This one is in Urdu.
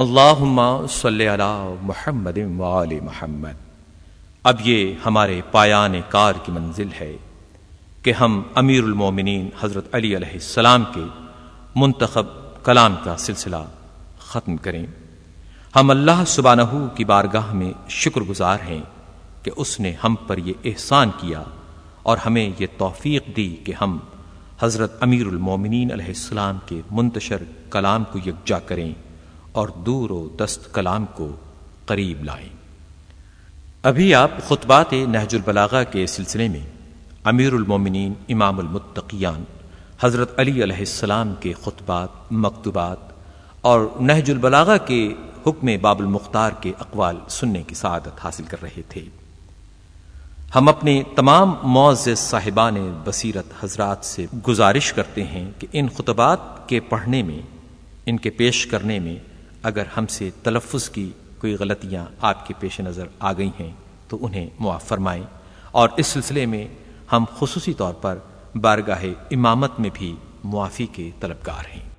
اللہم صلی علی محمد وآل محمد۔ اب یہ ہمارے پایان کار کی منزل ہے کہ ہم امیر المومنین حضرت علی علیہ السلام کے منتخب کلام کا سلسلہ ختم کریں۔ ہم اللہ سبحانہ کی بارگاہ میں شکر گزار ہیں کہ اس نے ہم پر یہ احسان کیا اور ہمیں یہ توفیق دی کہ ہم حضرت امیر المومنین علیہ السلام کے منتشر کلام کو یکجا کریں۔ اور دور و دست کلام کو قریب لائیں۔ ابھی آپ خطبات نہج البلاغہ کے سلسلے میں امیر المومنین امام المتقیان حضرت علی علیہ السلام کے خطبات، مکتوبات اور نہج البلاغہ کے حکم باب المختار کے اقوال سننے کی سعادت حاصل کر رہے تھے۔ ہم اپنے تمام معزز صاحبان بصیرت حضرات سے گزارش کرتے ہیں کہ ان خطبات کے پڑھنے میں، ان کے پیش کرنے میں اگر ہم سے تلفظ کی کوئی غلطیاں آپ کے پیش نظر آ گئی ہیں، تو انہیں معاف فرمائیں۔ اور اس سلسلے میں ہم خصوصی طور پر بارگاہ امامت میں بھی معافی کے طلبگار ہیں۔